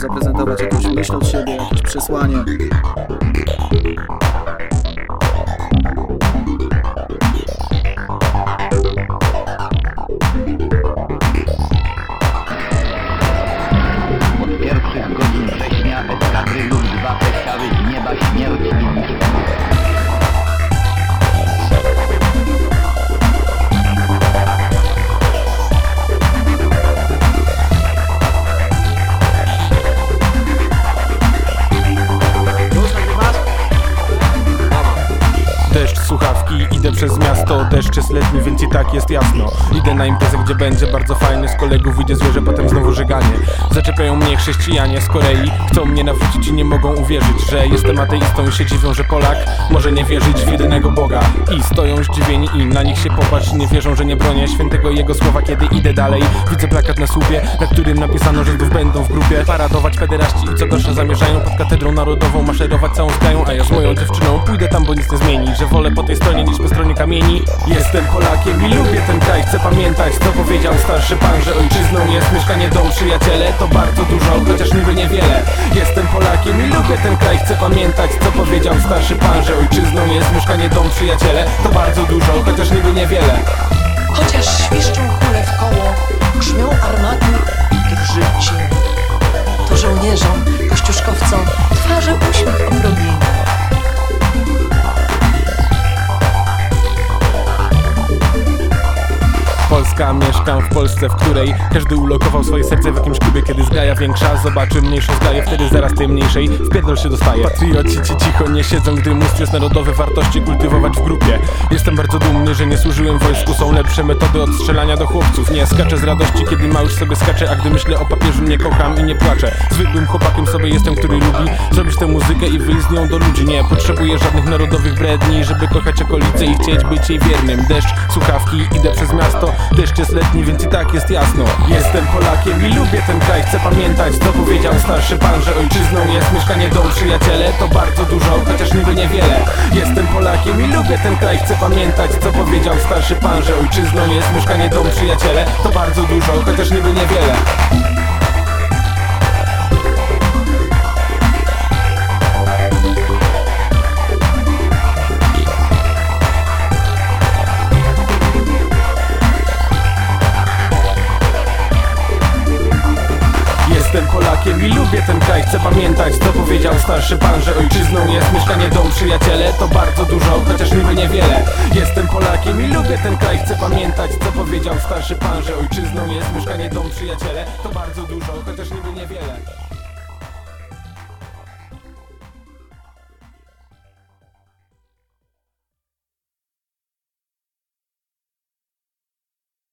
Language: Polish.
zaprezentować jakąś myśl od siebie, jakieś przesłanie. Od pierwszych godzin września eskadry Luftwaffe chciały z nieba śmierć linii. Słuchawki, idę przez miasto Deszcz jest letni, więc i tak jest jasno. Idę na imprezę, gdzie będzie bardzo fajnie Z kolegów złe, że potem znowu żeganie Zaczepiają mnie chrześcijanie z Korei Chcą mnie nawrócić i nie mogą uwierzyć Że jestem ateistą i się dziwią, że Polak Może nie wierzyć w jedynego Boga. I stoją zdziwieni i na nich się popatrz Nie wierzą, że nie bronię świętego jego słowa Kiedy idę dalej, widzę plakat na słupie Na którym napisano, że znów będą w grupie. Paradować pederaści i co gorsza zamierzają Pod katedrą narodową maszerować całą skrają A ja z moją dziewczyną pójdę tam, bo nic nie zmieni Że wolę po tej stronie niż po stronie kamieni. Jestem Polakiem i lubię ten kraj Chcę pamiętać, co powiedział starszy pan Że ojczyzną jest mieszkanie, dom, przyjaciele. To bardzo dużo, chociaż niby niewiele. Jestem Polakiem i lubię ten kraj Chcę pamiętać, co powiedział starszy pan Że ojczyzną jest mieszkanie, dom, przyjaciele. To bardzo dużo, chociaż niby niewiele. Chociaż Polska, mieszkam w Polsce, w której każdy ulokował swoje serce w jakimś klubie. Kiedy zgraja większa zobaczy mniejszą zgraję Wtedy zaraz tej mniejszej w pierdol się dostaje. Patrioci ci cicho nie siedzą, gdy mus jest narodowe wartości kultywować w grupie. Jestem bardzo dumny, że nie służyłem wojsku. Są lepsze metody od strzelania do chłopców. Nie skaczę z radości, kiedy mały sobie skacze. A gdy myślę o papieżu nie kocham i nie płaczę. Zwykłym chłopakiem sobie jestem, który lubi Zrobić tę muzykę i wyjść z nią do ludzi. Nie potrzebuję żadnych narodowych bredni Żeby kochać okolice i chcieć być jej wiernym. Deszcz, słuchawki, idę przez miasto Deszcz jest letni, więc i tak jest jasno. Jestem Polakiem i lubię ten kraj. Chcę pamiętać, co powiedział starszy pan Że ojczyzną jest mieszkanie, dom, przyjaciele. To bardzo dużo, chociaż niby niewiele. Jestem Polakiem i lubię ten kraj. Chcę pamiętać, co powiedział starszy pan Że ojczyzną jest mieszkanie, dom, przyjaciele. To bardzo dużo, chociaż niby niewiele Polakiem i lubię ten kraj. Chcę pamiętać, co powiedział starszy pan Że ojczyzną jest mieszkanie, dom, przyjaciele. To bardzo dużo, chociaż niby niewiele. Jestem Polakiem i lubię ten kraj. Chcę pamiętać, co powiedział starszy pan Że ojczyzną jest mieszkanie, dom, przyjaciele. To bardzo dużo, chociaż niby niewiele